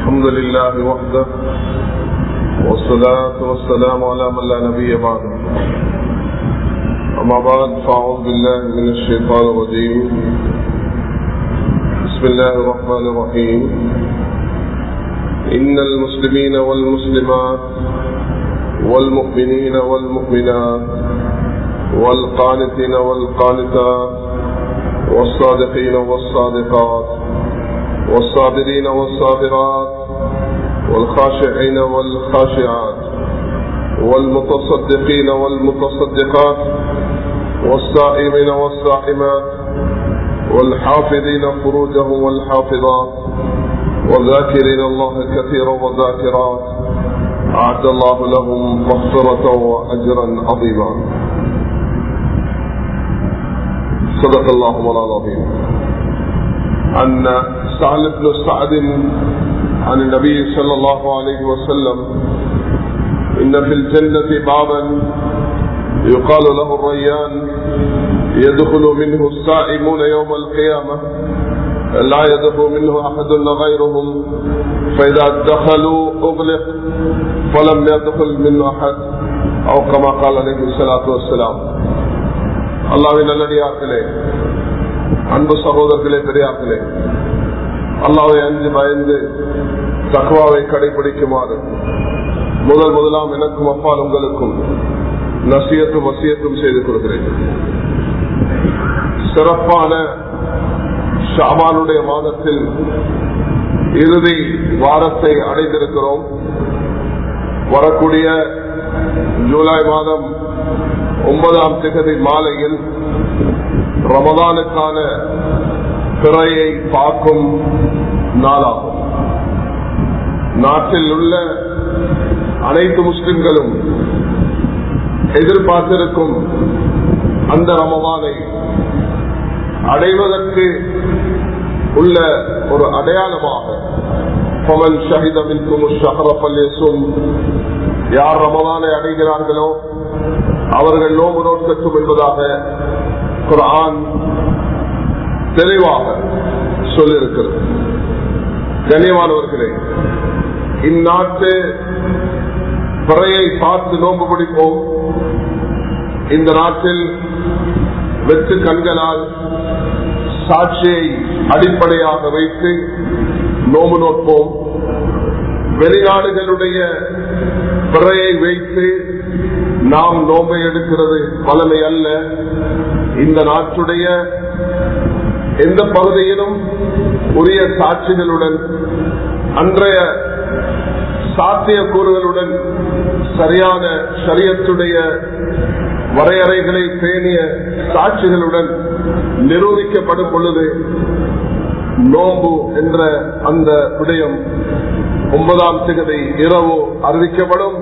الحمد لله وحده والصلاة والسلام على من لا نبي بعده. أما بعد فأعوذ بالله من الشيطان الرجيم. بسم الله الرحمن الرحيم. إن المسلمين والمسلمات والمؤمنين والمؤمنات والقانتين والقانتات والصادقين والصادقات والصابرين والصابرات والخاشعين والخاشعات والمتصدقين والمتصدقات والصائمين والصائمات والحافظين فروجهم والحافظات والذاكرين الله كثيرا والذاكرات أعد الله لهم مغفرة وأجرا عظيما. صدق الله مولانا العظيم. أن سعد بن سعد عن النبي صلى الله عليه وسلم إن في الجنة بابا يقال له الريان يدخل منه السائمون يوم القيامة لا يدخل منه أحد غيرهم فإذا دخلوا أغلق فلم يدخل منه أحد أو كما قال عليه الصلاة والسلام அல்லாவின் நல்லடியார்களே அன்பு சகோதரர்களே பெரியார்களே அல்லாவை அஞ்சு பயந்து தக்குவாவை கடைபிடிக்குமாறு முதல் முதலாம் எனக்கும் அப்பால் உங்களுக்கும் நசியத்தும் வசியத்தும் செய்து கொடுக்கிறேன். சிறப்பான ஷாமானுடைய மாதத்தில் இறுதி வாரத்தை அடைந்திருக்கிறோம். வரக்கூடிய ஜூலை மாதம் ஒன்பதாம் திகதி மாலையில் ரமதானுக்கான பிறையை பார்க்கும் நாளாகும். நாட்டில் உள்ள அனைத்து முஸ்லிம்களும் எதிர்பார்த்திருக்கும் அந்த ரமதானை அடைவதற்கு உள்ள ஒரு அடையாளமாக பவன் ஷஹிதமின்கும் ஷஹரப்பல்லேசும் யார் ரமதானை அடைகிறார்களோ அவர்கள் நோம்பு நோக்கட்டும் என்பதாக குரான் தெளிவாக சொல்லிருக்கிறது கண்ணியமானவர்களே இந்நாட்டு பிறையை பார்த்து நோம்பு பிடிப்போம். இந்த நாட்டில் வெற்று கண்களால் சாட்சியை அடிப்படையாக வைத்து நோம்பு நோட்போம் வெளிநாடுகளுடைய பிறையை வைத்து நாம் நோம்பை எடுக்கிறது பலனை அல்ல இந்த நாட்டுடைய எந்த பகுதியிலும் உரிய சாட்சிகளுடன் அன்றைய சாத்தியக்கூறுகளுடன் சரியான சரியத்துடைய வரையறைகளை பேணிய சாட்சிகளுடன் நிரூபிக்கப்படும் பொழுது நோம்பு என்ற அந்த விடயம் ஒன்பதாம் திகதை இரவு அறிவிக்கப்படும்.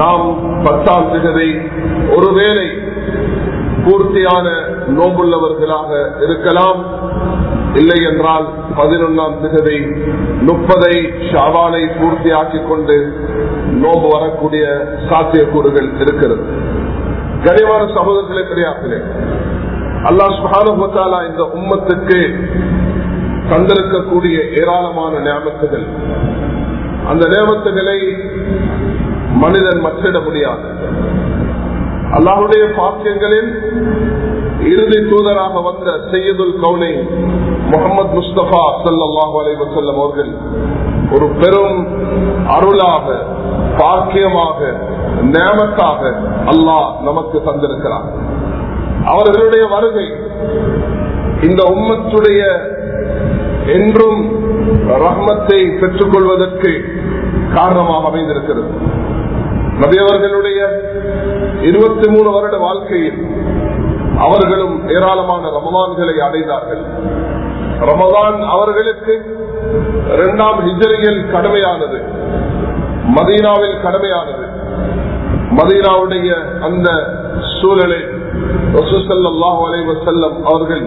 நாம் பத்தாம் திகதை ஒருவேளை பூர்த்தியான நோம்புள்ளவர்களாக இருக்கலாம். இல்லை என்றால் பதினொன்றாம் திகதி முப்பதை ஷாவானை பூர்த்தியாக்கிக் கொண்டு நோம்பு வரக்கூடிய சாத்தியக்கூறுகள் இருக்கிறது. கனிவான சகோதரர்களே கிடையாதுலே அல்லா சுகானுபத்தாலா இந்த உம்மத்துக்கு தந்திருக்கக்கூடிய ஏராளமான நியமத்துகள். அந்த நியமத்துகளை மனிதன் மற்றிட முடியாது. அல்லாஹுடைய பாக்கியங்களில் இறுதி தூதராக வந்த செய்யதுல் கவுனை முகமது முஸ்தபா சல்லாஹூ அலைவசல்லம் அவர்கள் ஒரு பெரும் அருளாக பாக்கியமாக நேமத்தாக அல்லாஹ் நமக்கு தந்திருக்கிறார். அவர்களுடைய வருகை இந்த உம்மத்துடைய என்றும் ரஹ்மத்தை பெற்றுக்கொள்வதற்கு காரணமாக அமைந்திருக்கிறது. நபியவர்களுடைய இருபத்தி மூணு வருட வாழ்க்கையில் அவர்களும் ஏராளமான ரமதான்களை அடைந்தார்கள். ரமதான் அவர்களுக்கு இரண்டாம் ஹிஜரியில் கடமையானது மதீனாவில் கடமையானது. மதீனாவுடைய அந்த சூழலை செல்லம் அவர்கள்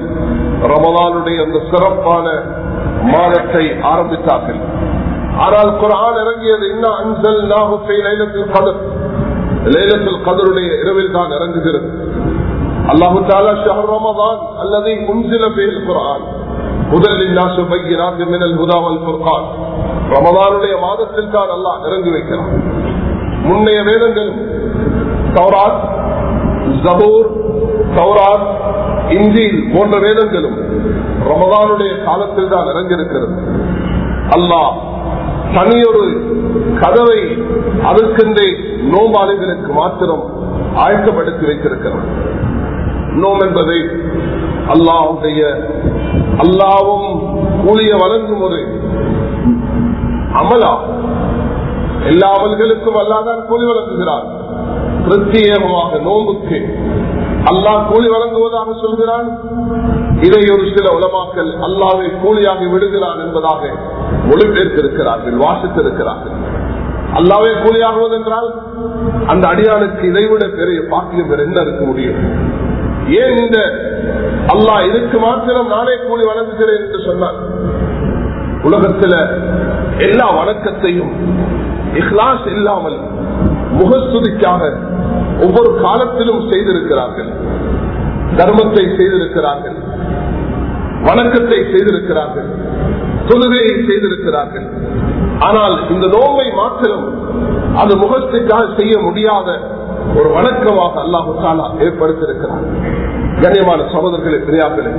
ரமதானுடைய அந்த சிறப்பான மாதத்தை ஆரம்பித்தார்கள். ஆனால் குரான் இறங்கியது இன்னும் அஞ்சல் நாகுத்தை லைலத்தில் கதர். லைலத்தில் கதருடைய இரவில் தான் இறங்குகிறது. அல்லாஹு தாலா ஷஹர் ரமதான் அல்லது உன்சில பேர் குரான் ரமதானுடைய மாதத்தில் தான் அல்லா இறங்கி வைக்கிறான். முன்னைய வேதங்களும் சௌராத் ஜபூர் சௌராத் இஞ்சி போன்ற வேதங்களும் ரமதானுடைய காலத்தில் தான் இறங்கியிருக்கிறது. அல்லாஹ் தனியொரு கதவை அதற்கென்றே நோம்பாளிகளுக்கு மாத்திரம் ஆயத்தப்படுத்தி வைத்திருக்கிறார் நோம் என்பதை அல்லாவுடைய அல்லாவும் கூலிய வழங்கும் ஒரு அமலா. எல்லா அமல்களுக்கும் அல்லாதான் கூலி வழங்குகிறார் பிரத்யேகமாக நோம்புக்கு அல்லாஹ் கூலி வழங்குவதாக சொல்கிறான். இதை ஒரு சில உலமாக்கல் அல்லாவை கூலியாகி விடுகிறான் என்பதாக மொழிபெயர்த்திருக்கிறார்கள் வாசித்திருக்கிறார்கள். அல்லாவே கூலியாகுவது என்றால் அந்த அடியானுக்கு இதைவிட பெரிய பாக்கியம் வேறு என்ன இருக்க முடியும்? ஏன் இந்த அல்லாஹ் இதுக்கு மாத்திரம் நானே கூலி வழங்குகிறேன் என்று சொன்னார்? உலகத்துல எல்லா வணக்கத்தையும் இஹ்லாஸ் இல்லாமல் முகஸ்துதிக்காக ஒவ்வொரு காலத்திலும் செய்திருக்கிறார்கள். தர்மத்தை செய்திருக்கிறார்கள். வணக்கத்தை செய்திருக்கிறார்கள். தொழுகையை செய்திருக்கிறார்கள். ஆனால் இந்த நோவை மாத்திரம் அது முகத்துக்காக செய்ய முடியாத ஒரு வணக்கமாக அல்லாஹு தாலா ஏற்படுத்தியிருக்கிறார் கண்ணியமான சகோதரர்களே பிரியாக்களே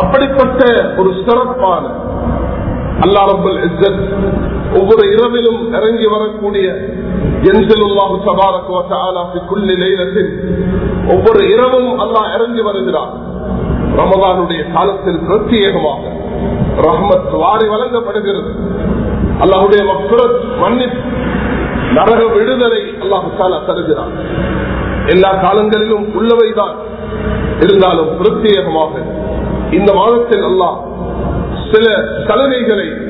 அப்படிப்பட்ட ஒரு சிறப்பான அல்லா ரபுல் இஸ்ஸத் ஒவ்வொரு இரவிலும் இறங்கி வரக்கூடிய என்சலுல்லாஹு சபாரக் ஒவ்வொரு இரவும் அல்லாஹ் இறங்கி வருகிறார் ரமதானுடைய காலத்தில் பிரத்யேகமாக ரஹ்மத் வாரி வழங்கப்படுகிறது. அல்லாஹுடைய மக்குரத் மன்னிப்பு நரக விடுதலை அல்லாஹால தருகிறான். தருகிறார் எல்லா காலங்களிலும் உள்ளவைதான். இருந்தாலும் பிரத்யேகமாக இந்த மாதத்தில் அல்லாஹ் சில சலுகைகளை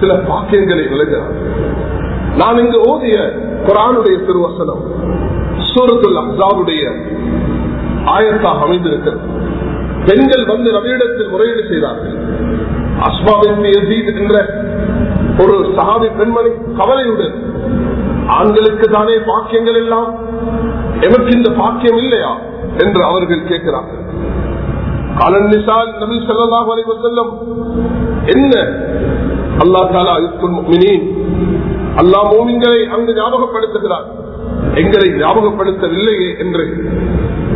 சில பாக்கியங்களை விளங்குகிறார் நான் இங்கு ஓதிய குரானுடைய திருவசனம் சூரத்துல் அஹாவுடைய ஆயத்தாக அமைந்திருக்கிறது. பெண்கள் வந்து நவீனத்தில் முறையீடு செய்தார்கள். அஸ்மாவின் என்ற ஒரு சகாவி பெண்மணி கவலையுடன் ஆண்களுக்கு தானே பாக்கியங்கள் எல்லாம்? எமக்கு இந்த பாக்கியம் இல்லையா? என்று அவர்கள் கேட்கிறார்கள். காலன்னிசால் நபி ஸல்லல்லாஹு அலைஹி வஸல்லம் என்ன? அல்லாஹ் தாலா யுத்துல் முஃமினீன். அல்லாஹ் அங்கு ஞாபகப்படுத்துகிறார் எங்களை ஞாபகப்படுத்தவில்லையே என்று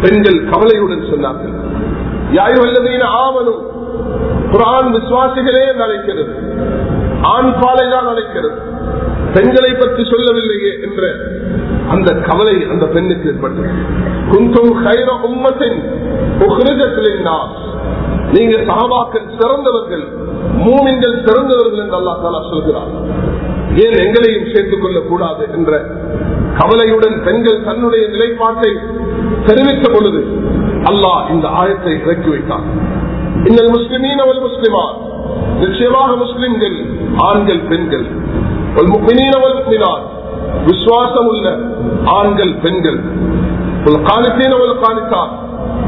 பெண்கள் கவலையுடன் சொன்னார்கள். யாயுவல்லதீன ஆவனும் குரான் விசுவாசிகளே என்று அழைக்கிறது. ஆண் பாலை தான் அழைக்கிறது. பெண்களை பற்றி சொல்லவில்லையே என்ற அந்த கவலை அந்த பெண்ணுக்கு ஏற்பட்டது. குந்தும் கைர உம்மத்தின் நீங்க சாபாக்கள் சிறந்தவர்கள் மூமின்கள் சிறந்தவர்கள் என்று அல்லா தாலா சொல்கிறார் ஏன் எங்களையும் சேர்த்துக் கொள்ளக் கூடாது என்ற கவலையுடன் பெண்கள் தன்னுடைய நிலைப்பாட்டை தெரிவித்த பொழுது அல்லாஹ் இந்த ஆயத்தை இறக்கி வைத்தார் இன்னல் முஸ்லிமீன் அவள் முஸ்லிமா நிச்சயமாக முஸ்லிம்கள் ஆண்கள் பெண்கள் விசுவாசம் உள்ள ஆண்கள் பெண்கள்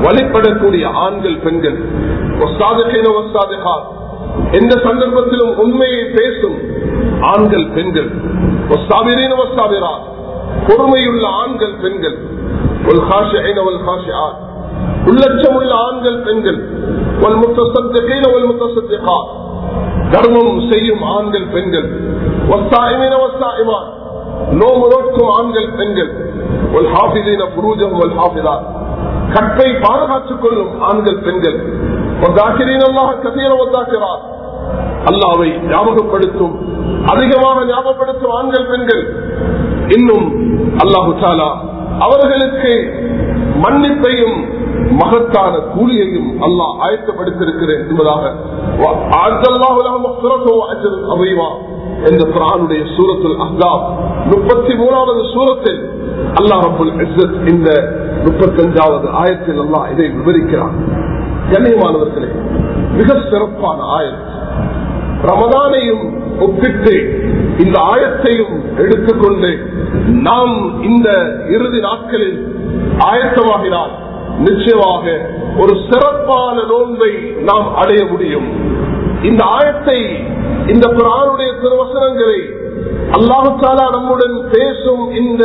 வழிபடக்கூடிய ஆண்கள் பெண்கள் எந்த சந்தர்ப்பத்திலும் உண்மையை பேசும் ஆண்கள் பெண்கள் பொறுமையுள்ள ஆண்கள் பெண்கள் உள்ளச்சம் உள்ள ஆண்கள் பெண்கள் தர்மம் செய்யும் ஆண்கள் பெண்கள் நோம்பு நோக்கும் ஆண்கள் பெண்கள் கற்பை பாதுகாத்துக் கொள்ளும் ஆண்கள் பெண்கள் அல்லாவை ஞாபகப்படுத்தும் அதிகமாக ஞாபகப்படுத்தும் ஆண்கள் பெண்கள் இன்னும் அல்லாஹு அவர்களுக்கு மன்னிப்பையும் மகத்தான கூலியையும் அல்லாஹ் ஆயத்தப்படுத்திருக்கிறேன் என்பதாக. என்ற குரானுடைய சூரத்தில் அஹாப் முப்பத்தி மூணாவது சூரத்தில் அல்லாஹ் ரபுல் இந்த முப்பத்தஞ்சாவது ஆயத்தில் அல்லாஹ் இதை விவரிக்கிறார் கண்ணியமானவர்களே மிக சிறப்பான ஆயத். ரமதானையும் ஒப்பிட்டு இந்த ஆயத்தையும் எடுத்துக்கொண்டு நாம் இந்த இறுதி நாட்களில் ஆயத்தமாகினால் நிச்சயமாக ஒரு சிறப்பான நோன்பை நாம் அடைய முடியும். இந்த ஆயத்தை இந்த குரானுடைய திருவசனங்களை அல்லாஹாலா நம்முடன் பேசும் இந்த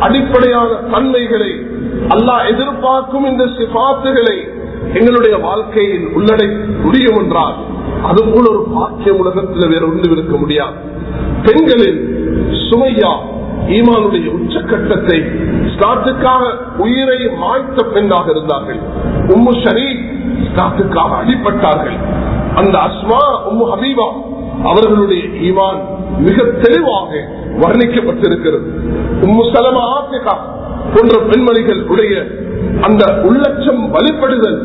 அடிப்படையான தன்மைகளை அல்லாஹ் எதிர்பார்க்கும் இந்த சிபாத்துகளை எங்களுடைய வாழ்க்கையில் உள்ளடை முடியும் என்றால் அது போல ஒரு பாக்கியம் உலகத்தில் வேற ஒன்று இருக்க முடியாது. பெண்களில் சுமையா ஈமானுடைய உச்சக்கட்டத்தை ஸ்டாத்துக்காக உயிரை மாய்த்த பெண்ணாக இருந்தார்கள். உம்மு ஷரீப் ஸ்டாத்துக்காக அடிப்பட்டார்கள் அந்த அஸ்மா உம்மு ஹபீபா அவர்களுடைய ஈமான் மிக தெளிவாக வர்ணிக்கப்பட்டிருக்கிறது. உம்மு சலமா ஆசிகா போன்ற பெண்மணிகள் உடைய அந்த உள்ளட்சம் வலுப்படுதல்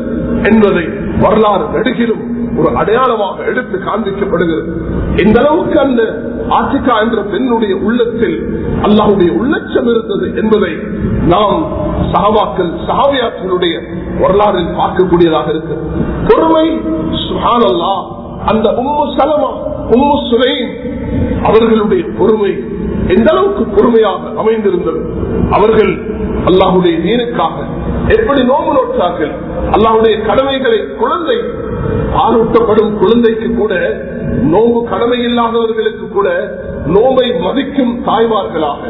என்பதை வரலாறு நடுகிலும் ஒரு அடையாளமாக எடுத்து காண்பிக்கப்படுகிறது. இந்த அளவுக்கு அந்த ஆசிகா என்ற பெண்ணுடைய உள்ளத்தில் அல்லாவுடைய உள்ளச்சம் இருந்தது என்பதை நாம் சஹாபாக்கள் சஹாபியாக்களுடைய வரலாறில் பார்க்கக்கூடியதாக இருக்கு பொறுமை சுஹானல்லா அந்த உம்மு சலமா உம்மு சுலைம் அவர்களுடைய பொறுமை எந்த அளவுக்கு பொறுமையாக அமைந்திருந்தது? அவர்கள் அல்லாஹுடைய நீனுக்காக எப்படி நோம்பு நோட்டார்கள் அல்லாஹுடைய கடமைகளை குழந்தை பாலூட்டப்படும் குழந்தைக்கு கூட நோம்பு கடமை இல்லாதவர்களுக்கு கூட நோம்பை மதிக்கும் தாய்மார்களாக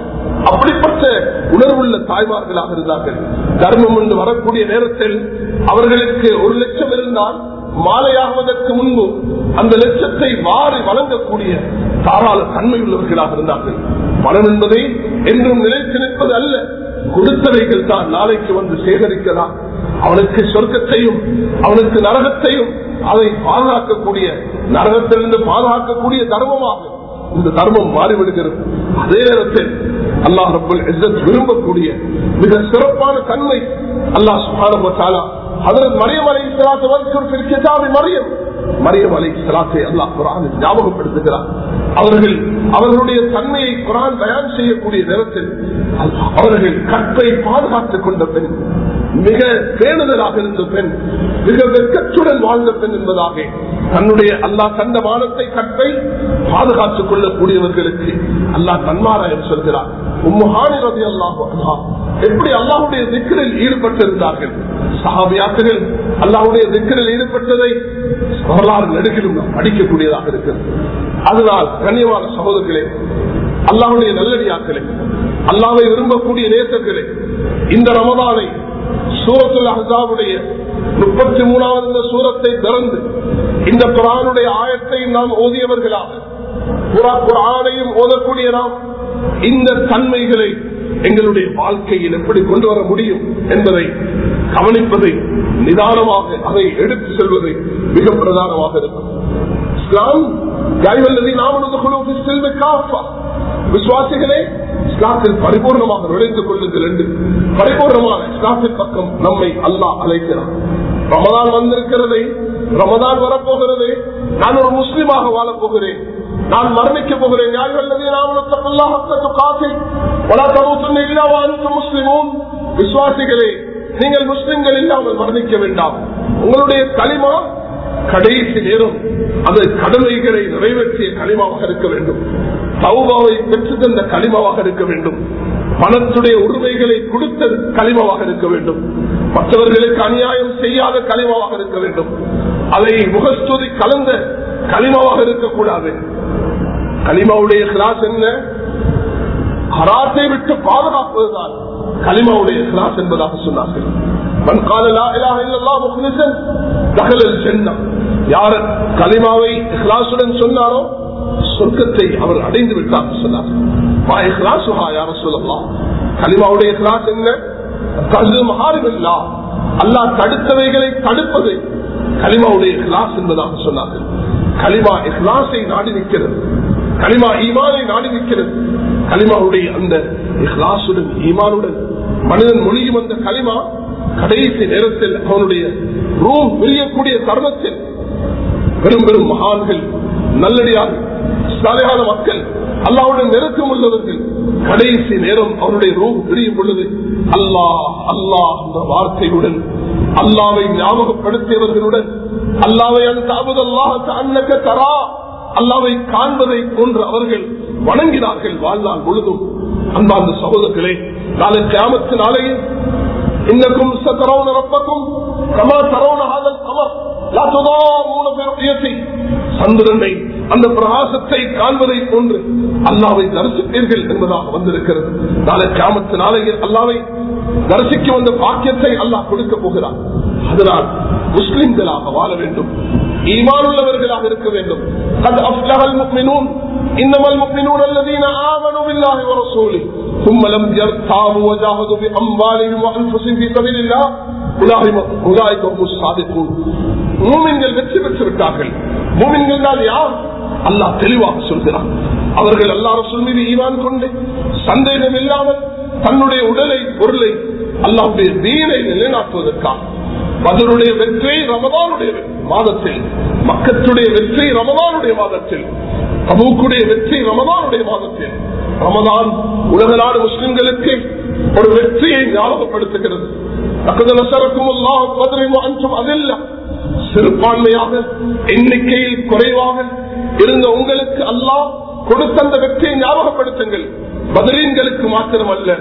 அப்படிப்பட்ட உணர்வுள்ள தாய்மார்களாக இருந்தார்கள். தர்மம் என்று வரக்கூடிய நேரத்தில் அவர்களுக்கு ஒரு லட்சம் இருந்தால் மாலையாகுவதற்கு முன்பு அந்த லட்சத்தை மாறி வழங்கக்கூடிய தாராள தன்மை உள்ளவர்களாக இருந்தார்கள். பணம் என்பதை என்றும் நிலைத்து நிற்பது அல்ல. கொடுத்தவைகள் தான் நாளைக்கு வந்து சேகரிக்கலாம். அவனுக்கு சொர்க்கத்தையும் அவனுக்கு நரகத்தையும் அதை பாதுகாக்கக்கூடிய நரகத்திலிருந்து பாதுகாக்கக்கூடிய தர்மமாக இந்த தர்மம் மாறிவிடுகிறது. அதே நேரத்தில் அல்லாஹ் ரபுல் விரும்பக்கூடிய மிக சிறப்பான தன்மை அல்லாஹ் சுகான அதற்கு மரியம் அலை இஸ்லாத்து மரியம். மரியம் அலை இஸ்லாத்தை அல்லாஹ் குரான் ஞாபகப்படுத்துகிறார் அவர்கள் அவர்களுடைய தன்மையை குரான் தயார் செய்யக்கூடிய நேரத்தில் அவர்கள் கற்பை பாதுகாத்துக் கொண்ட பெண். மிக பேணுதலாக இருந்த பெண் மிக வெக்கத்துடன் வாழ்ந்த பெண் என்பதாக தன்னுடைய அல்லா தந்த மானத்தை கட்டை பாதுகாத்துக் கொள்ளக்கூடியவர்களுக்கு அல்லா தன்மாராயம் சொல்கிறார். உம்முஹானி ரவி அல்லா எப்படி அல்லாஹுடைய திக்கரில் ஈடுபட்டிருந்தார்கள்? சஹாபியாத்துகள் அல்லாஹுடைய திக்கரில் ஈடுபட்டதை வரலாறு நெடுகிலும் நாம் படிக்கக்கூடியதாக இருக்கிறது. அதனால் கண்ணியமான சகோதரர்களே அல்லாஹுடைய நல்லடியாக்களே அல்லாவை விரும்பக்கூடிய நேசர்களே இந்த ரமதானை சூரத்துல் அஹாவுடைய முப்பத்தி மூணாவது இந்த சூரத்தை திறந்து இந்த குரானுடைய ஆயத்தை நாம் ஓதியவர்களாக குரானையும் ஓதக்கூடிய நாம் இந்த தன்மைகளை எங்களுடைய வாழ்க்கையில் எப்படி கொண்டு வர முடியும் என்பதை கவனிப்பதை நிதானமாக அதை எடுத்து செல்வது மிக பிரதானமாக இருக்கும். இஸ்லாம் விசுவாசிகளே இஸ்லாத்தில் பரிபூர்ணமாக நுழைந்து கொள்ளுங்கள் என்று பரிபூர்ணமான இஸ்லாத்தின் பக்கம் நம்மை அல்லாஹ் அழைக்கிறான். ரமதான் வந்திருக்கிறதை ரமதான் வரப்போகிறது நான் ஒரு முஸ்லீமாக வாழப்போகிறேன் நான் மரணிக்க போகிறேன். விசுவாசிகளே நீங்கள் முஸ்லிம்கள் இல்லாமல் மரணிக்க வேண்டாம். உங்களுடைய களிமா கடைசி நேரம் அந்த கடமைகளை நிறைவேற்றிய களிமாவாக இருக்க வேண்டும். சௌபாவை பெற்று தந்த களிமாவாக இருக்க வேண்டும். பணத்துடைய உரிமைகளை கொடுத்த களிமாவாக இருக்க வேண்டும். மற்றவர்களுக்கு அநியாயம் செய்யாத களிமாவாக இருக்க வேண்டும். அதை முகஸ்துதி கலந்த களிமாவாக இருக்கக்கூடாது. களிமாவுடைய கிளாஸ் என்ன? ஹராத்தை விட்டு பாதுகாப்பதுதான். களிமாவுடைய கிளாஸ் என்பதாக சொன்னார்கள். மண் காலலா இலாஹ இல்லல்லாஹ் முஹ்லிஸன் தகலல் ஜன்னah யார் கலிமாவை கிளாசுடன் சொன்னாரோ சொர்க்கத்தை அவர் அடைந்து விட்டார் சொன்னார் கலிமாவுடைய கிளாஸ் என்ன? மகாரிமில்லா அல்லாஹ் தடுத்தவைகளை தடுப்பது கலிமாவுடைய கிளாஸ் என்பதாக சொன்னார்கள். கலிமா இஹ்லாஸை நாடி நிற்கிறது. களிமா ஈமானை நாடி நிற்கிறது. களிமாவுடைய அந்த இஹ்லாசுடன் ஈமானுடன் மனிதன் மொழியும் அந்த கலிமா கடைசி நேரத்தில் அவனுடைய ரூம் விரியக்கூடிய தருணத்தில் பெரும் பெரும் மகான்கள் நல்லடியார்கள் சாலையான மக்கள் அல்லாவுடன் நெருக்கம் உள்ளவர்கள் கடைசி நேரம் அவருடைய ரூம் பிரியும் பொழுது அல்லாஹ் அல்லாஹ் என்ற வார்த்தையுடன் அல்லாவை ஞாபகப்படுத்தியவர்களுடன் அல்லாவை அல்லாஹ் அன்னக்க தரா அல்லாவை காண்பதை போன்று அவர்கள் வணங்கினார்கள் வாழ்நாள் முழுதும். அன்பார்ந்த சகோதரர்களே நாளை கிராமத்து நாளையில் இன்னக்கும் சத்தரவுன ரப்பக்கும் கமா தரவுன ஆதல் கமர் சந்திரனை அந்த பிரகாசத்தை காண்பதை போன்று அல்லாவை தரிசிப்பீர்கள் என்பதாக வந்திருக்கிறது நாளை கிராமத்து நாளையில் அல்லாவை தரிசிக்க வந்த பாக்கியத்தை அல்லாஹ் கொடுக்க போகிறார் அதனால் முஸ்லிம்களாக வாழ வேண்டும் ஈமானுள்ளவர்களாக இருக்க வேண்டும் அது அஃப்லஹல் முக்மினூன் إنما المؤمنون الذين آمنوا بالله ورسوله ثم لم يرتابوا وجاهدوا بأموالهم وأنفسهم في سبيل الله أولئك هم الصادقون மூமின்கள் வெற்றி பெற்று விட்டார்கள் மூமின்கள் தான் யார் அல்லாஹ் தெளிவாக சொல்கிறான். அவர்கள் அல்லா ரசூல் மீது ஈவான் கொண்டு சந்தேகம் இல்லாமல் தன்னுடைய உடலை பொருளை அல்லாவுடைய வீணை நிலைநாட்டுவதற்காக பதிலுடைய வெற்றி ரமதானுடைய மாதத்தில் மக்களுடைய வெற்றி ரமதானுடைய மாதத்தில் தபூக்குடைய வெற்றி ரமதானுடைய மாதத்தில் ரமதான் உலக நாடு முஸ்லிம்களுக்கு ஒரு வெற்றியை ஞாபகப்படுத்துகிறது. சிறுபான்மையாக எண்ணிக்கையில் குறைவாக இருந்த உங்களுக்கு அல்லாஹ் கொடுத்த அந்த வெற்றியை ஞாபகப்படுத்துங்கள். பதிலீன்களுக்கு மாத்திரம் அல்ல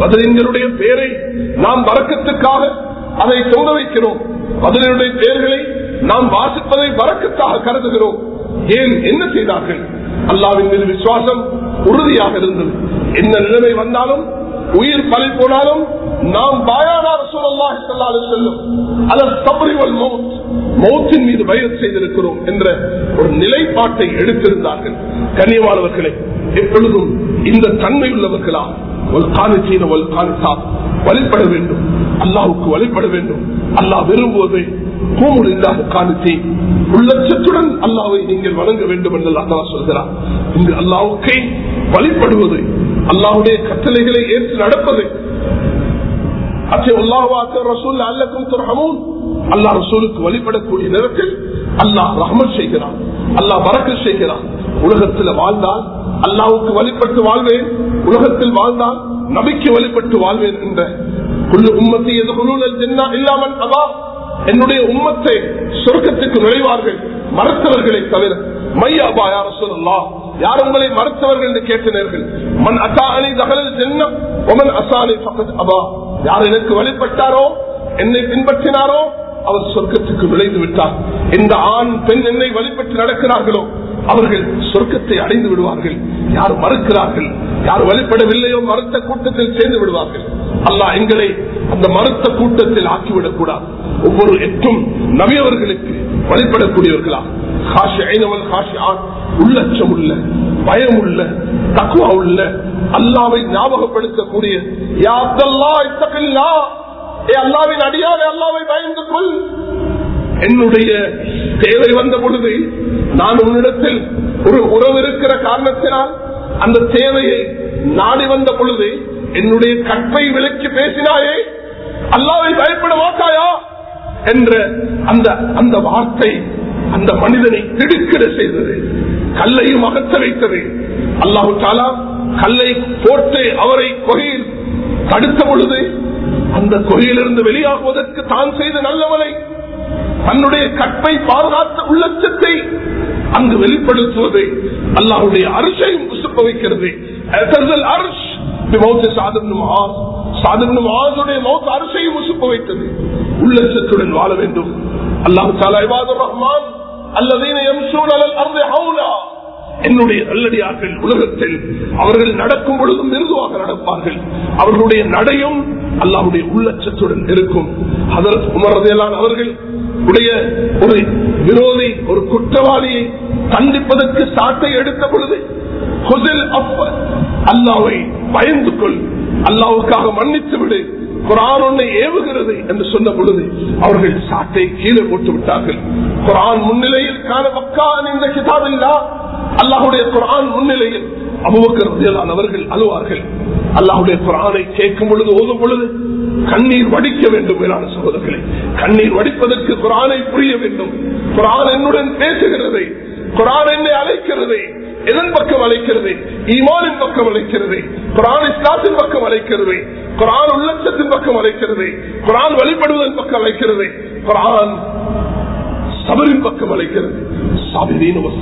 பதிலீன்களுடைய பேரை நாம் வரக்கத்துக்காக அதை தொங்க வைக்கிறோம். பதிலுடைய பெயர்களை நாம் வாசிப்பதை வரக்கத்தாக கருதுகிறோம். ஏன்? என்ன செய்தார்கள்? அல்லாவின் மீது விசுவாசம் உறுதியாக இருந்தது. என்ன நிலைமை வந்தாலும் உயிர் பலி போனாலும் நாம் பாயானார் செல்லும் அதன் சபரிவல் மௌத் மௌத்தின் மீது பயிர் செய்திருக்கிறோம் என்ற ஒரு நிலைப்பாட்டை எடுத்திருந்தார்கள். கண்ணியமானவர்களை எப்பொழுதும் இந்த தன்மை உள்ளவர்களா வழிபட வேண்டும். அல்லாவுக்கு வழிபட வேண்டும். அல்லாஹ் விரும்புவதை கூமுல் இல்லாத காணித்தை உள்ளச்சத்துடன் அல்லாவை நீங்கள் வணங்க வேண்டும் என்று அல்லாஹ் சொல்கிறார் இங்கு அல்லாவுக்கே வழிபடுவது அல்லாவுடைய கட்டளைகளை ஏற்று நடப்பது அல்லா ரசூலுக்கு வழிபடக்கூடிய நேரத்தில் அல்லாஹ் ரஹமத் செய்கிறான். அல்லாஹ் வரக்கு செய்கிறான். உலகத்தில் வாழ்ந்தால் அல்லாவுக்கு வழிபட்டு வாழ்வேன். உலகத்தில் வாழ்ந்தால் நபிக்கு வழிபட்டு வாழ்வேன் என்ற உம்மத்தை எதிர்கொள்ள இல்லாமல் அவா என்னுடைய உம்மத்தை சொர்க்கத்துக்கு நுழைவார்கள். மறுத்தவர்களை தவிர மையாபா யார சொல்லலாம் யார் உங்களை மறுத்தவர்கள் என்று கேட்டனர்கள் மண் அசானி தகவல் சென்னம் ஒமன் அசானி பக்கத் அபா. யார் எனக்கு வழிபட்டாரோ என்னை பின்பற்றினாரோ அவர் சொர்க்கத்துக்கு நுழைந்து விட்டார். இந்த ஆண் பெண் என்னை வழிபட்டு நடக்கிறார்களோ அவர்கள் சொர்க்கத்தை அடைந்து விடுவார்கள். யார் மறுக்கிறார்கள்? யார் வழிபடவில்லையோ மறுத்த கூட்டத்தில் சேர்ந்து விடுவார்கள். அல்லாஹ் எங்களை அந்த மறுத்த கூட்டத்தில் ஆக்கிவிடக் கூடாது ஒவ்வொரு எட்டும் நவியவர்களுக்கு வழிபடக்கூடியவர்களா காஷி ஐநவன் காஷி ஆண் உள்ளச்சம் உள்ள பயம் உள்ள தக்குவா உள்ள அல்லாவை ஞாபகப்படுத்தக்கூடிய யா அப்தல்லா ஏ அல்லாவின் அடியாரே அல்லாவை பயந்து கொள். என்னுடைய தேவை வந்த பொழுது நான் உன்னிடத்தில் ஒரு உறவு இருக்கிற காரணத்தினால் அந்த தேவையை நாடி வந்த பொழுது என்னுடைய கற்பை விளக்கி பேசினாயே அல்லாவை பயப்பட மாட்டாயா? என்ற அந்த அந்த வார்த்தை அந்த மனிதனை திடுக்கிட செய்தது. கல்லையும் அகற்ற வைத்தது. அல்லாஹு தாலா கல்லை போட்டு அவரை கொகையில் தடுத்த பொழுது அந்த கொகையிலிருந்து வெளியாகுவதற்கு தான் செய்த நல்லவனை தன்னுடைய கற்பை பாதுகாத்த உள்ளச்சத்தை அங்கு வெளிப்படுத்துவது அல்லாஹுடைய அரசையும் உசுப்ப வைக்கிறது. அரசு அரசையும் உசுப்ப வைத்தது. உள்ளச்சத்துடன் வாழ வேண்டும். அல்லாஹு ரஹ்மான் என்னுடைய நல்லடியார்கள் உலகத்தில் அவர்கள் நடக்கும் பொழுதும் மிருதுவாக நடப்பார்கள். அவர்களுடைய நடையும் அல்லாவுடைய உள்ளச்சத்துடன் இருக்கும். அதற்கு உமரதேலான் அவர்கள் உடைய ஒரு விரோதி ஒரு குற்றவாளியை தண்டிப்பதற்கு சாட்டை எடுத்த பொழுது அல்லாவை பயந்து கொள். அல்லாவுக்காக மன்னித்து விடு. குரான் ஒன்னை ஏவுகிறது என்று சொன்ன பொழுது அவர்கள் சாட்டை கீழே போட்டு விட்டார்கள். குரான் முன்னிலையில் காண மக்கான் இந்த கிதாபில்லா. அல்லாஹுடைய குரான் முன்னிலையில் அபுவக்கர் அவர்கள் அழுவார்கள். அல்லாஹுடைய குரானை கேட்கும் பொழுது ஓதும் பொழுது கண்ணீர் வடிக்க வேண்டும் மேலான சகோதரர்களை. கண்ணீர் வடிப்பதற்கு குரானை புரிய வேண்டும். குரான் என்னுடன் பேசுகிறதை குரான் என்னை அழைக்கிறதை எதன் பக்கம் அழைக்கிறது? ஈமானின் பக்கம் அழைக்கிறது. குரான் இஸ்லாத்தின் பக்கம் அழைக்கிறது. குரான் உள்ளத்தின் பக்கம் அழைக்கிறது. குரான் வழிபடுவதன் பக்கம் அழைக்கிறது. குரான் சபரின் பக்கம் அழைக்கிறது.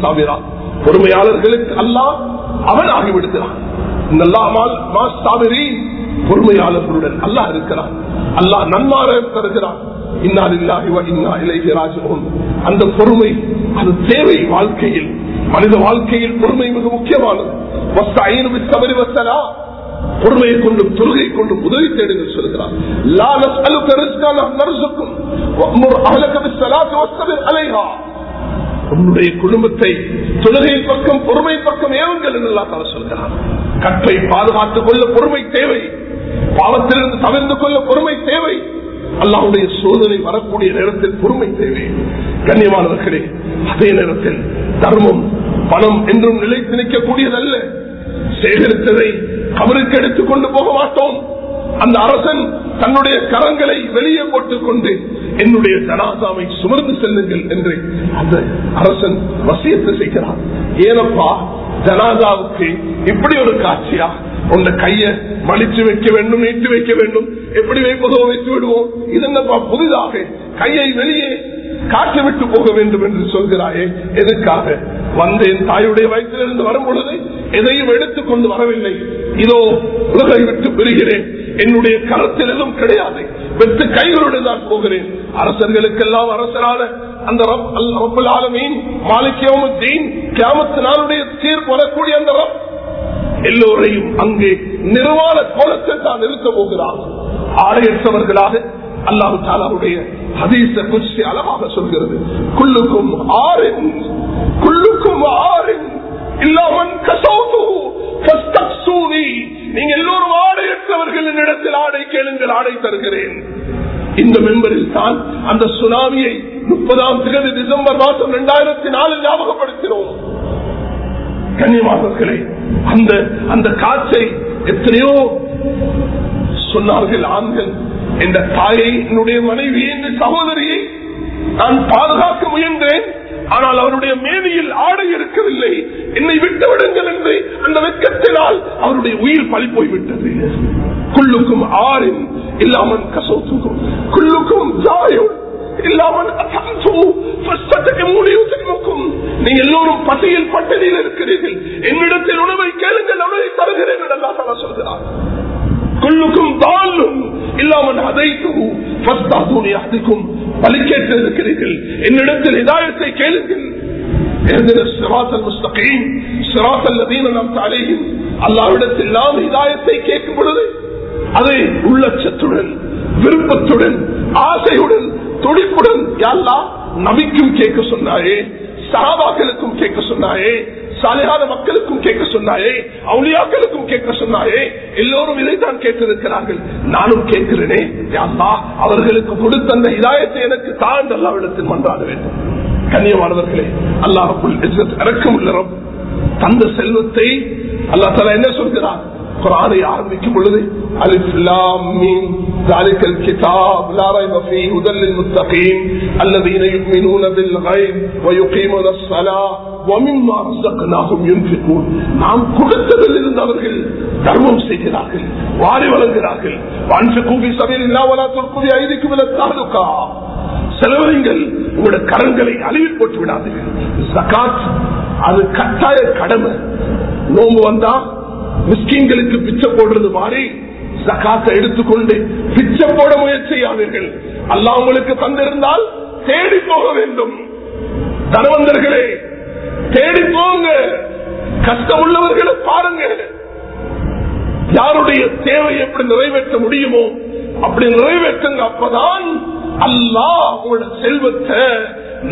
சாபிரா பொறுமையாளர்களுக்கு அல்லாஹ் அவன் ஆகிவிடுகிறான் பொறுமையாளர்களுடன் அல்லாஹ் இருக்கிறான். அல்லாஹ் நன்மாரம் தருகிறான். அந்த பொறுமை அது தேவை வாழ்க்கையில். மனித வாழ்க்கையில் பொறுமை மிக முக்கியமானது. பொறுமையை கொண்டும் தொழுகை கொண்டும் உதவி தேடுங்கள் சொல்கிறார் உன்னுடைய குடும்பத்தை தொழுகை பக்கம் பொறுமை பக்கம் ஏவுங்கள் என்று சொல்கிறார் கற்பை பாதுகாத்துக் கொள்ள பொறுமை தேவை. பாவத்திலிருந்து தவிர்த்து கொள்ள பொறுமை தேவை. அல்லாவுடைய சோதனை வரக்கூடிய நேரத்தில் பொறுமை தேவை. கண்ணியமானவர்களே அதே நேரத்தில் தர்மம் பணம் என்றும் நிலைத்து நிற்கக்கூடியதல்ல. சேகரித்ததை கவருக்கு எடுத்துக் கொண்டு போக மாட்டோம். அந்த அரசன் தன்னுடைய கரங்களை வெளியே போட்டுக் கொண்டு என்னுடைய ஜனாசாவை சுமர்ந்து செல்லுங்கள் என்று அந்த அரசன் வசியத்து செய்கிறான். ஏனப்பா ஜனாதாவுக்கு இப்படி ஒரு காட்சியா? உன்னை கைய மலிச்சு வைக்க வேண்டும் நீட்டு வைக்க வேண்டும். எப்படி வைப்பதோ வைத்து விடுவோம் இது என்னப்பா புதிதாக கையை வெளியே காற்று விட்டு போக வேண்டும் என்று சொல்கிறாயே எதுக்காக? வந்தேன் தாயுடைய வயிற்றிலிருந்து வரும் பொழுது எதையும் எடுத்துக் கொண்டு வரவில்லை. இதோ உலகை விட்டு பெறுகிறேன் என்னுடைய கருத்தில் எதுவும் கிடையாது. வெற்று கைகளுடன் தான் போகிறேன். அரசர்களுக்கெல்லாம் அரசரான அந்த ரப்- அல் ஆலமீன் மாலிக்கியமுத்தீன் நாளுடைய தீர்ப்பு வரக்கூடிய அந்த ரப் எல்லோரையும் அங்கே நிர்வாண கோலத்தில் தான் நிறுத்த போகிறார். ஆடையற்றவர்களாக அல்லாஹு தாலாவுடைய ஹதீச குச்சி அழகாக சொல்கிறது. குள்ளுக்கும் ஆறின் குள்ளுக்கும் ஆறின் இல்லாமன் கசௌது நீங்க எல்லோரும் ஆடையற்றவர்கள் என்னிடத்தில் ஆடை கேளுங்கள் ஆடை தருகிறேன். இந்த மெம்பரில் தான் அந்த சுனாமியை முப்பதாம் தேதி டிசம்பர் மாதம் இரண்டாயிரத்தி நாலில் ஞாபகப்படுத்தினோம். கண்ணியமானவர்களே அந்த அந்த காற்றை எத்தனையோ சொன்னார்கள் ஆண்கள் இந்த தாயை என்னுடைய மனைவி இந்த சகோதரியை நான் பாதுகாக்க முயன்றேன். ஆனால் அவருடைய மேனியில் ஆடை இருக்கவில்லை. என்னை விட்டு விடுங்கள் என்று அந்த வெக்கத்தினால் அவருடைய உயிர் பழி போய்விட்டது குள்ளுக்கும் ஆறின் இல்லாமல் கசோத்துக்கும். குள்ளுக்கும் ஜாயும் இல்லாமல் நீங்க எல்லோரும் பட்டியல் பட்டியலில் இருக்கிறீர்கள். என்னிடத்தில் உணவை கேளுங்கள் உணவை தருகிறேன் என்று சொல்கிறார் குல்லுக்கும் தாழ்லும் இல்லாமல் அதைத்தும் அதுக்கும் பலி கேட்டிருக்கிறீர்கள் என்னிடத்தில் இதாயத்தை கேளுங்கள். அல்லாவிடத்தில் இதாயத்தை கேட்கும் பொழுது அதை உள்ளச்சத்துடன் விருப்பத்துடன் ஆசையுடன் துடிப்புடன் யாழ்லா நபிக்கும் கேட்க சொன்னாயே சகாபாக்களுக்கும் கேட்க சொன்னாயே சாலையான மக்களுக்கும் கேட்க சொன்னாயே அவுளியாக்களுக்கும் கேட்க சொன்னாயே எல்லோரும் இதைத்தான் கேட்டிருக்கிறார்கள். நானும் கேட்கிறேனே யாழ்லா அவர்களுக்கு கொடுத்த அந்த இதாயத்தை எனக்கு தாழ்ந்த அல்லாவிடத்தில் மன்றாட வேண்டும் கண்ணியமானவர்களே அல்லாஹுக்குள் இறக்கம் உள்ள தந்த செல்வத்தை அல்லா தலா என்ன சொல்கிறார் குரானை ஆரம்பிக்கும் பொழுது ذلك الكتاب لا ريب فيه هدى للمتقين الذين يؤمنون بالغيب ويقيمون الصلاة ومما رزقناهم ينفقون நாம் கொடுத்ததில் இருந்து அவர்கள் தர்மம் செய்கிறார்கள் வாரி வழங்குகிறார்கள் وانفقوا في سبيل الله ولا تلقوا بأيديكم إلى التهلكة செலவழிங்கள் உங்களோட கரங்களை அழிவு போட்டு விடாதீர்கள் அது கட்டாய கடமை நோம்பு வந்தா மிஸ்கின்களுக்கு பிச்சை போடுறது மாதிரி சகாத்தை எடுத்துக்கொண்டு பிச்சை போட முயற்சி செய்யாதீர்கள். அல்லா உங்களுக்கு தந்திருந்தால் தேடி போக வேண்டும். தனவந்தர்களே தேடி போங்க. கஷ்டம் உள்ளவர்களை பாருங்க. யாருடைய தேவை எப்படி நிறைவேற்ற முடியுமோ அப்படி நிறைவேற்றுங்க. அப்பதான் அல்லாஹ் உங்களோட செல்வத்தை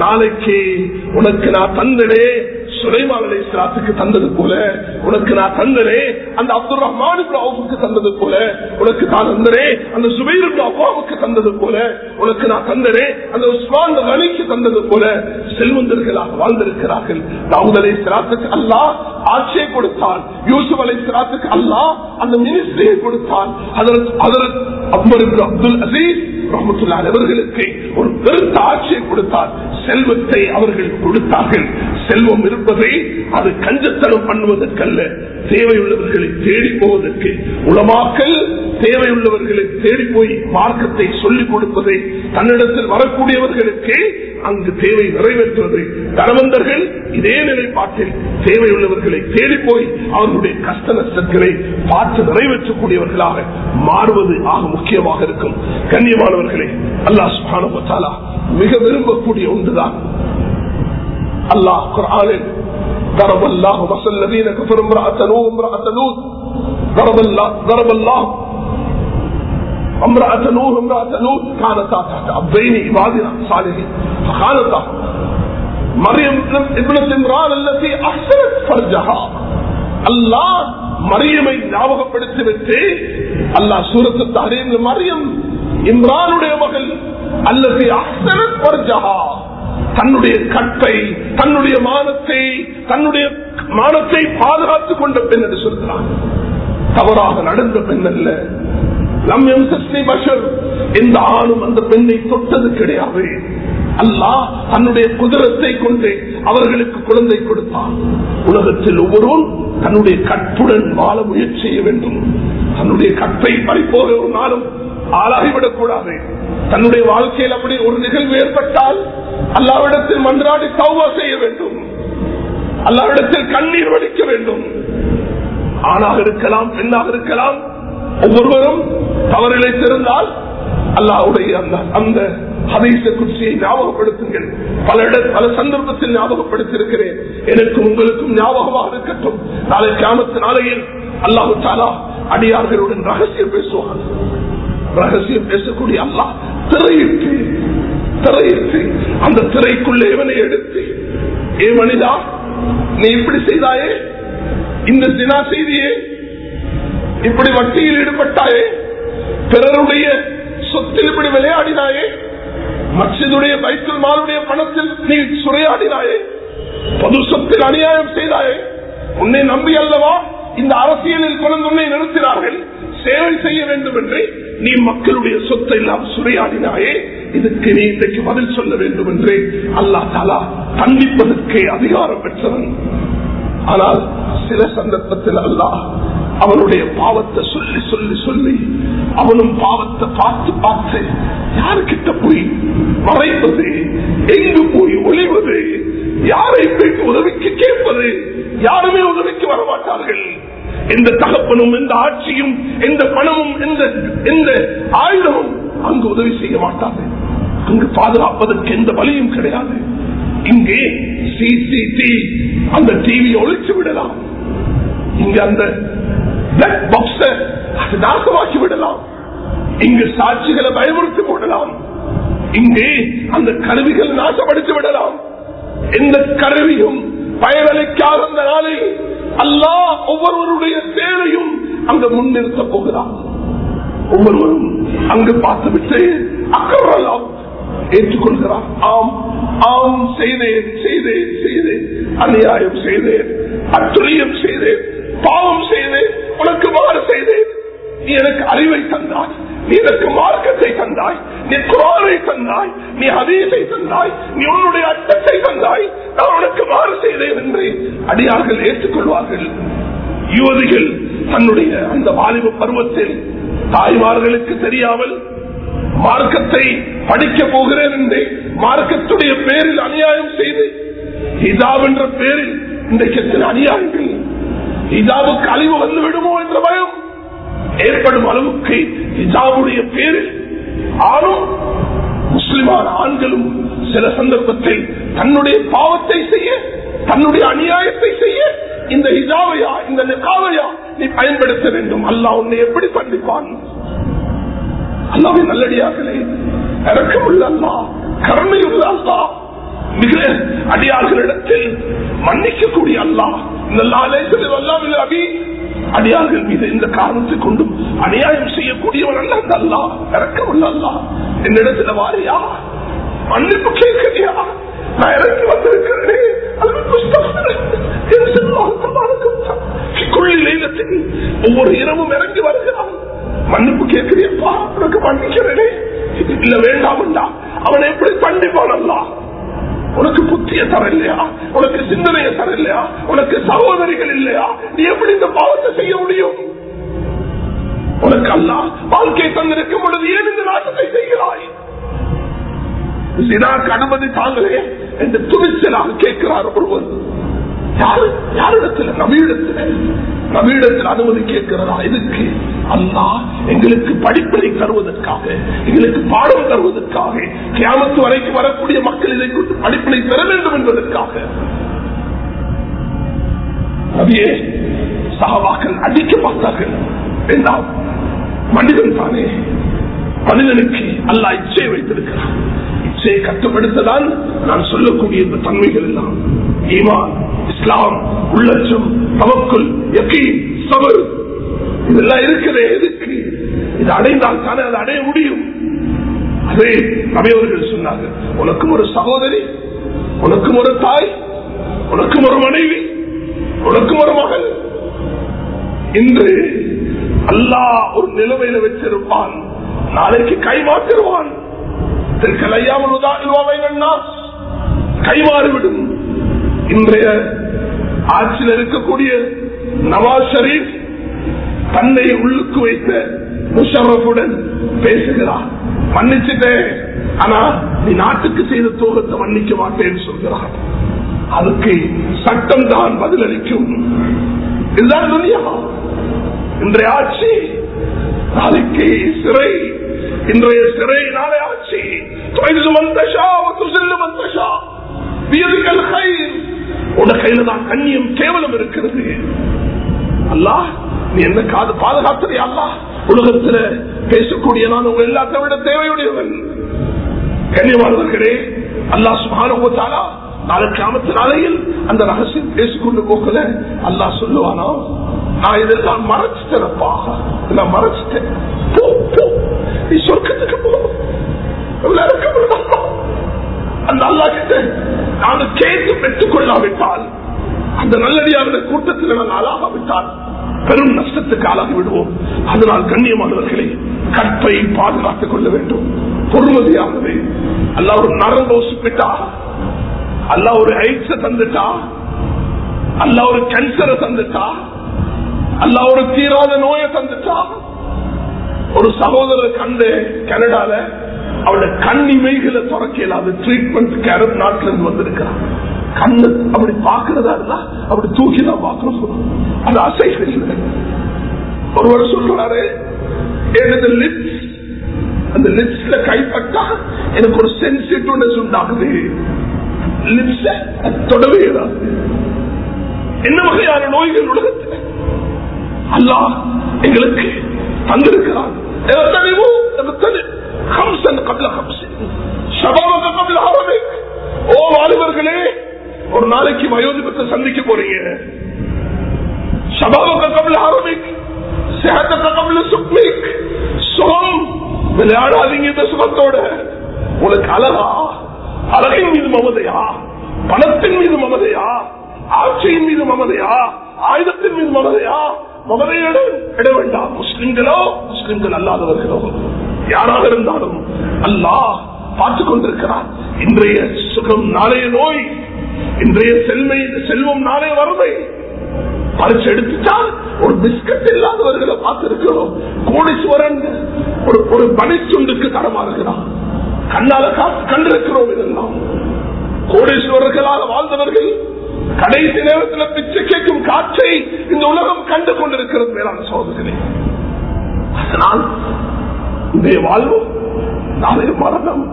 நாளைக்கு உனக்கு நான் தந்துடே சுலைமான் அலைஹிஸ்ஸலாத்துக்கு தந்தது போல உனக்கு நான் தந்தனே அந்த அப்துல் ரஹ்மானுக்கு அவுக்கு தந்தது போல உனக்கு நான் தந்தனே அந்த சுபைருக்கு அப்பாவுக்கு தந்தது போல உனக்கு நான் தந்தனே அந்த உஸ்மான் வலிக்கு தந்தது போல செல்வந்தர்களாக வாழ்ந்திருக்கிறார்கள். தாவூத் அலை சிராத்துக்கு அல்லா ஆட்சியை கொடுத்தான். யூசுப் அலை சிராத்துக்கு அல்லா அந்த மினிஸ்ட்ரியை கொடுத்தான். அதற்கு அக்பர் அப்துல் அசீஸ் ரஹமத்துல்லா அவர்களுக்கு ஒரு பெருத்த ஆட்சியை கொடுத்தார். செல்வத்தை அவர்கள் கொடுத்தார்கள். செல்வம் இருப்பதை அது கஞ்சத்தனம் பண்ணுவதற்கல்ல. தேவையுள்ளவர்களை தேடி போவதற்கு. உளமாக்கல் தேவையுள்ளவர்களை தேடி போய் மார்க்கத்தை சொல்லிக் கொடுப்பதை தன்னிடத்தில் வரக்கூடியவர்களுக்கு அங்கு தேவை நிறைவேற்றுவது தனவந்தர்கள் இதே நிலைப்பாட்டில் தேவையுள்ளவர்களை தேடி போய் அவர்களுடைய கஷ்ட நஷ்டங்களை பார்த்து நிறைவேற்றக்கூடியவர்களாக மாறுவது ஆக முக்கியமாக இருக்கும் கண்ணியமானவர்களே அல்லாஹ் சுபானுவத்தாலா மிக விரும்பக்கூடிய ஒன்றுதான் அல்லாஹ் குரானில் ضرب الله مثل الذين كفروا امرأة نوح امرأة لوط ضرب الله ضرب الله امرأة نوح امرأة لوط كانتا تحت عبدين عبادنا صالحين فخانتا مريم ابنة عمران التي احسنت فرجها அல்லாஹ் மரியமை ஞாபகப்படுத்தி விட்டு அல்லாஹ் சூரத்து தஹரீம் மரியம் இம்ரானுடைய மகள் அல்லது அஹ்சனத் ஃபர்ஜஹா தன்னுடைய கட்டை தன்னுடைய மானத்தை தன்னுடைய மானத்தை பாதுகாத்துக் கொண்ட பெண் என்று சொல்கிறான் தவறாக நடந்த பெண் அல்ல நம் சஸ்தி பஷர் எந்த ஆணும் அந்த பெண்ணை தொட்டது கிடையாது. அல்லாஹ் தன்னுடைய குதிரத்தை கொண்டு அவர்களுக்கு குழந்தை கொடுத்தான். உலகத்தில் ஒவ்வொருவரும் தன்னுடைய கற்புடன் வாழ முயற்சி செய்ய வேண்டும். தன்னுடைய கற்பை பறிப்போக ஒரு நாளும் ஆளாகிவிடக் கூடாது தன்னுடைய வாழ்க்கையில் அப்படி ஒரு நிகழ்வு ஏற்பட்டால் அல்லாவிடத்தில் மன்றாடி சௌவா செய்ய வேண்டும். அல்லாவிடத்தில் கண்ணீர் வடிக்க வேண்டும். ஆணாக இருக்கலாம் பெண்ணாக இருக்கலாம் ஒவ்வொருவரும் திறந்தால் அல்லாவுடைய அந்த அந்த ஹதீச குச்சியை ஞாபகப்படுத்துங்கள். பல இட பல சந்தர்ப்பத்தில் ஞாபகப்படுத்தியிருக்கிறேன். எனக்கும் உங்களுக்கும் ஞாபகமாக இருக்கட்டும். நாளை கிராமத்து நாளையில் அல்லாஹு தாலா அடியார்களுடன் ரகசியம் பேசுவார் ரகசியம் பேசக்கூடிய அல்லாஹ் திரையிட்டு திரையிட்டு அந்த திரைக்குள்ளே இவனை எடுத்து ஏ மனிதா நீ இப்படி செய்தாயே? இந்த தினா செய்தியே இப்படி வட்டியில் ஈடுபட்டாயே? பிறருடைய சொத்தில் இப்படி விளையாடினாயே? மச்சிதுடைய பைத்தல் மாலுடைய பணத்தில் நீ சுரையாடினாயே? பொது சொத்தில் அநியாயம் செய்தாயே? உன்னை நம்பி அல்லவா? இந்த அரசியலில் கொண்டு உன்னை நிறுத்தினார்கள். சேவை செய்ய வேண்டும் என்று நீ மக்களுடைய சொத்தை எல்லாம் சுரையாடினாயே? இதுக்கு நீ இன்றைக்கு பதில் சொல்ல வேண்டும் என்று அல்லா தாலா கண்டிப்பதற்கு அதிகாரம் பெற்றவன். ஆனால் சில சந்தர்ப்பத்தில் அல்லாஹ் அவனுடைய பாவத்தை சொல்லி சொல்லி சொல்லி அவனும் பாவத்தை பார்த்து பார்த்து யாருக்கிட்ட போய் மறைப்பது எங்கு போய் ஒளிவது யாரை போய் உதவிக்கு கேட்பது யாருமே உதவிக்கு வரமாட்டார்கள். எந்த தகப்பனும் எந்த ஆட்சியும் எந்த பணமும் எந்த எந்த ஆயுதமும் அங்கு உதவி செய்ய மாட்டாது அங்கு பாதுகாப்பதற்கு எந்த வழியும் கிடையாது. இங்கே சிசிடி அந்த டிவியை ஒழிச்சு விடலாம். இங்க அந்த பாக்ஸ நாசமாக்கி விடலாம். இங்கு சாட்சிகளை பயமுறுத்தி போடலாம் இங்கே அந்த கருவிகள் நாசப்படுத்தி விடலாம். எந்த கருவியும் பயனளிக்காத அந்த நாளை அல்லாஹ் ஒவ்வொருவருடைய தேவையும் அங்கு முன்னிறுத்த போகிறான். ஒவ்வொருவரும் அங்கு பார்த்துவிட்டு அக்கறலாம் ஏற்றுக்கொள்கிறார். ஆம் ஆம் செய்தேன் செய்தேன் செய்தேன். அநியாயம் செய்தேன் அத்துரியம் செய்தேன் பாவம் செய்தேன். உனக்கு மாறு செய்தேன். நீ எனக்கு அறிவை தந்தாய். நீ எனக்கு மார்க்கத்தை தந்தாய். நீ குரானை தந்தாய். நீ அதீசை தந்தாய். நீ உன்னுடைய அட்டத்தை தந்தாய். நான் உனக்கு மாறு செய்தேன் என்று அடியார்கள் ஏற்றுக்கொள்வார்கள். யுவதிகள் தன்னுடைய அந்த வாலிப பருவத்தில் தாய்மார்களுக்கு தெரியாமல் மார்க்கத்தை படிக்க போகிறேன் என்று மார்க்கத்துடைய பேரில் அநியாயம் செய்து இதாவென்ற என்ற பேரில் இன்றைக்கு எத்தனை அநியாயங்கள் ஹிஜாபுக்கு அழிவு வந்து விடுமோ என்ற பயம் ஏற்படும் அளவுக்கு ஹிஜாபுடைய பேரில் ஆணும் முஸ்லிமான ஆண்களும் சில சந்தர்ப்பத்தில் தன்னுடைய பாவத்தை செய்ய தன்னுடைய அநியாயத்தை செய்ய இந்த ஹிஜாவையா இந்த நிகாவையா நீ பயன்படுத்த வேண்டும். அல்லாஹ் உன்னை எப்படி கண்டிப்பான் அல்லாவின் நல்லடியார்களே இறக்கமுள்ள அல்லா கருணையுள்ள அல்லா மிக அடியார்களிடத்தில் மன்னிக்கக்கூடிய அல்லா அடியார்கள் மீது இந்த காரணத்தை கொண்டும் அநியாயம் செய்யக்கூடியவன் அல்ல அந்த அல்லா இறக்கமுள்ள அல்லா என்னிடத்துல வாரியா? மன்னிப்பு கேட்கறியா? நான் இறங்கி வந்திருக்கிறேன். ஒவ்வொரு இரவும் இறங்கி வருகிறான். மன்னிப்பு கேட்கிறியப்பா? உனக்கு மன்னிக்கிறேனே. இல்ல வேண்டாம்டா அவனை எப்படி தண்டிப்பான் அல்லா உனக்கு புத்திய தர இல்லையா உனக்கு சிந்தனையை தர இல்லையா உனக்கு சகோதரிகள் இல்லையா? நீ எப்படி இந்த பாவத்தை செய்ய முடியும்? உனக்கு அல்ல வாழ்க்கை தந்திருக்கும் பொழுது ஏன் இந்த நாட்டத்தை செய்கிறாய்? அனுமதி தாங்களே என்று துணிச்சலாக கேட்கிறார் ஒருவர். யாரு நவீடத்துல நவீடத்தில் அனுமதி கேட்கிறதா? எதுக்கு? அல்லா எங்களுக்கு படிப்பினை தருவதற்காக எங்களுக்கு பாடம் தருவதற்காக கியாமத்து வரைக்கும் வரக்கூடிய மக்கள் இதை கொண்டு படிப்பினை பெற வேண்டும் என்பதற்காக. நபியே சகவாக்கள் அடிக்க பார்த்தார்கள் வேண்டாம் மனிதன் தானே? மனிதனுக்கு அல்லா இச்சையை வைத்திருக்கிறான். இச்சையை கட்டுப்படுத்ததான் நான் சொல்லக்கூடிய இந்த தன்மைகள் எல்லாம். ஈமான் இஸ்லாம் உள்ளச்சம் தவக்குள் யக்கீன் சபர். இதெல்லாம் இருக்கிறே எதுக்கு? இது அடைந்தால் தானே அதை அடைய முடியும். அதே நபியவர்கள் சொன்னார்கள் உனக்கும் ஒரு சகோதரி உனக்கும் ஒரு தாய் உனக்கும் ஒரு மனைவி உனக்கும் ஒரு மகள் இன்று அல்லாஹ் ஒரு நிலைமையில வச்சிருப்பான். நாளைக்கு கைமாற்றிடுவான் கைமாறிவிடும். இன்றைய ஆட்சியில் இருக்கக்கூடிய நவாஸ் ஷரீப் தன்னை உள்ளுக்கு வைத்த முஷரஃபுடன் பேசுகிறார். மன்னிச்சுட்டேன். ஆனா நீ நாட்டுக்கு செய்த தோகத்தை மன்னிக்க மாட்டேன்னு சொல்கிறார். அதுக்கு சட்டம் தான் பதிலளிக்கும். இதுதான் துனியா. இன்றைய ஆட்சி நாளைக்கு சிறை. இன்றைய சிறை நாளை ஆட்சி. உட கையில தான் கண்ணியம் கேவலம் இருக்கிறது. அல்லாஹ் நீ என்ன காது பாதுகாத்ததே அல்லா உலகத்துல பேசக்கூடிய நான் உங்க எல்லாத்தை விட தேவையுடையவன். கண்ணியமானவர்களே அல்லா சுபானுபத்தாலா நாளைக்கு அமத்து நாளையில் அந்த ரகசியம் பேசிக்கொண்டு போகல. அல்லா சொல்லுவானா நான் இதெல்லாம் மறைச்சிட்டேன்ப்பா. இதெல்லாம் மறைச்சிட்டேன். போ போ. நீ சொர்க்கத்துக்கு போ. அந்த அல்லா கிட்ட நான் கேட்டு பெற்றுக் கொள்ளாவிட்டால் அந்த நல்லடியாருடைய கூட்டத்தில் நான் ஆளாகாவிட்டால் பெரும் நஷ்டத்துக்கு ஆளாகி விடுவோம். அதனால் கண்ணியமானவர்களை கற்பை பாதுகாத்துக் கொள்ள வேண்டும். பொறுமதியாகவே அல்ல ஒரு நரம்பு சுப்பிட்டா அல்ல ஒரு ஐட்ஸ தந்துட்டா? அல்ல ஒரு கேன்சரை தந்துட்டா? அல்ல ஒரு தீராத நோயை தந்துட்டா? ஒரு சகோதரர் கண்டு கனடால அவருடைய கண் இமைகளை துறக்க இல்லாத ட்ரீட்மெண்ட் கேரட் நாட்டில இருந்து வந்திருக்கிறான் கண்ணு அப்படி பாக்குறதா இருந்தா அப்படி தூக்கி தூக்கிதான் பார்க்கணும் அது அசைகள் ஒருவர் சொல்றாரு எனது லிப்ஸ் அந்த லிப்ஸ்ல கைப்பட்டா எனக்கு ஒரு சென்சிட்டிவ்னஸ் உண்டாகுது. தொடவே என்ன வகையான நோய்கள் உலகத்தில்? அல்லாஹ் எங்களுக்கு தந்திருக்கிறான். ஓ வாலிபர்களே ஒரு நாளைக்கு வயோதிபத்தை சந்திக்க போறீங்க. சுக்மிக். சுகம் விளையாடாதீங்க இந்த சுகத்தோட. உங்களுக்கு அழகா அழகின் மீது மமதையா? பணத்தின் மீது மமதையா? ஆட்சியின் மீது மமதையா? ஆயுதத்தின் மீது மமதையா? மமதையோடு இட வேண்டாம். முஸ்லிம்களோ முஸ்லிம்கள் அல்லாதவர்களோ யாராக இருந்தாலும் அல்லாஹ் பார்த்துக் கொண்டிருக்கிறார் இன்றைய சுகம் நாளைய நோய் இன்றைய செல்மை செல்வம் நாளைய வறுமை. பரிசு எடுத்துட்டால் ஒரு பிஸ்கட் இல்லாதவர்களை பார்த்திருக்கிறோம். கோடீஸ்வரன் ஒரு ஒரு பனிச்சுண்டுக்கு தரமா இருக்கிறான் கண்ணால காத்து கண்டிருக்கிறோம் இதெல்லாம். கோடீஸ்வரர்களாக வாழ்ந்தவர்கள் கடைசி நேரத்தில் பிச்சை கேட்கும் காற்றை இந்த உலகம் கண்டு கொண்டிருக்கிறது மேலான சோதனை அதனால் இன்றைய வாழ்வு நாளை மரணம்.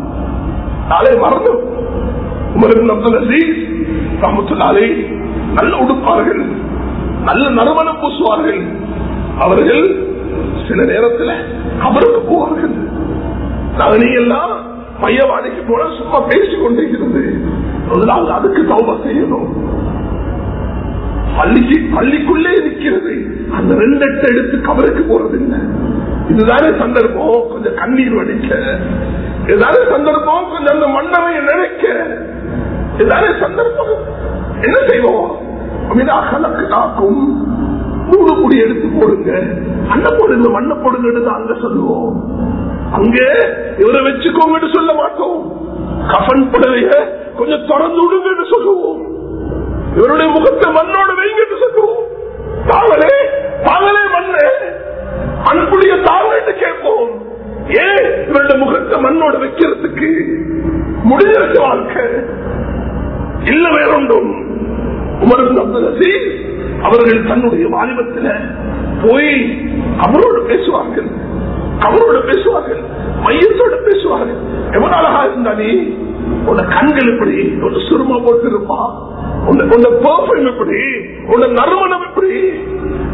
நாளை மரணம். உமருக்கு அப்துல் அசீஸ் ரமத்துலாலே நல்ல உடுப்பார்கள் நல்ல நறுமணம் பூசுவார்கள். அவர்கள் சில நேரத்தில் அவருக்கு போவார்கள். நகனி எல்லாம் மையவாடிக்கு போல சும்மா பேசிக் கொண்டிருக்கிறது முதலாவது அதுக்கு தௌப செய்யணும். பள்ளிக்கு பள்ளிக்குள்ளே இருக்கிறது. அந்த ரெண்டெட்டு எடுத்து கவருக்கு போறது இல்லை இதுதானே சந்தர்ப்பம்? கொஞ்சம் கண்ணீர் வடிக்க. இதுதானே சந்தர்ப்பம்? கொஞ்சம் அந்த மன்னவை நினைக்க. இதுதானே சந்தர்ப்பம்? என்ன செய்வோம்? கணக்கு மூடு குடி எடுத்து போடுங்க. அண்ணன் போடுங்க மண்ணை போடுங்க அங்க சொல்லுவோம். அங்கே இவரை வச்சுக்கோங்கன்னு சொல்ல மாட்டோம். கஃன் புடவைய கொஞ்சம் தொடர்ந்து விடுங்கன்னு சொல்லுவோம். இவருடைய முகத்தை மண்ணோட வைங்கன்னு சொல்லுவோம். தாங்களே தாங்களே மண்ணு. அன்புடைய தாங்கன்னு கேட்போம். ஏன் இவருடைய முகத்தை மண்ணோட வைக்கிறதுக்கு முடிஞ்சிருக்க வாழ்க்கை? இல்ல வேறொன்றும். உமருக்கு அப்துல் அசீஸ் அவர்கள் தன்னுடைய வாலிபத்தில் போய் அவரோடு பேசுவார்கள். அவரோடு பேசுவார்கள். மையத்தோட பேசுவார்கள் எவ்வளவு அழகா இருந்தா நீ உன்ன கண்கள் எப்படி? உன்ன சுருமா போட்டிருப்பா. உன்ன உன்ன பெர்ஃபைம் எப்படி? உன்ன நறுமணம் எப்படி?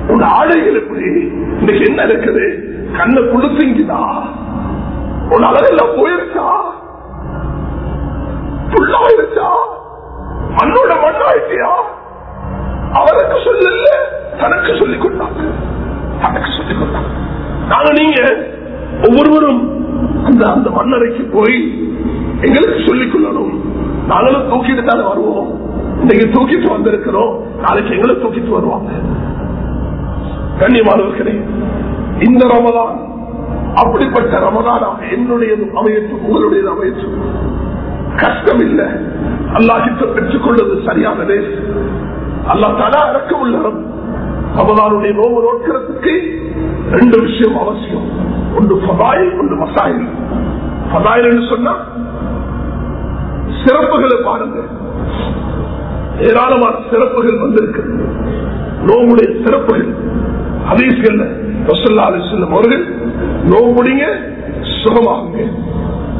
உன்ன ஆடைகள் எப்படி? இன்னைக்கு என்ன இருக்குது? கண்ணை குளிசிங்குதா உன் அழகெல்லாம் போயிருச்சா? புல்லாயிருச்சா மண்ணோட மண்ணாயிட்டியா? அவருக்கு சொல்லல தனக்கு சொல்லிக் கொண்டாங்க தனக்கு சொல்லிக் கொண்டாங்க நாங்க நீங்க ஒவ்வொருவரும் அந்த அந்த மண்ணறைக்கு போய் எங்களுக்கு சொல்லிக் கொள்ளணும். நாங்களும் தூக்கிட்டு தானே வருவோம். இன்னைக்கு தூக்கிட்டு வந்திருக்கிறோம். நாளைக்கு எங்களை தூக்கிட்டு வருவாங்க. கண்ணியமானவர்களே இந்த ரமதான் அப்படிப்பட்ட ரமதானாக என்னுடையது அமையற்றும் உங்களுடையது அமையற்றும் கஷ்டம் இல்லை அல்லாஹிட்ட பெற்றுக்கொள்வது கொள்வது சரியான அல்லா தலா இறக்க உள்ள ரமதானுடைய நோவு நோக்கிறதுக்கு ரெண்டு விஷயம் அவசியம். ஒன்று பதாயில் ஒன்று மசாயில். பதாயில் சொன்னா சிறப்புகளை பாருங்க. ஏராளமான சிறப்புகள் வந்திருக்கு. நோவுடைய சிறப்புகள். அதிசல்ல ரசல்லா அலிஸ்லம் அவர்கள் நோவுடிங்க சுகமாகுங்க.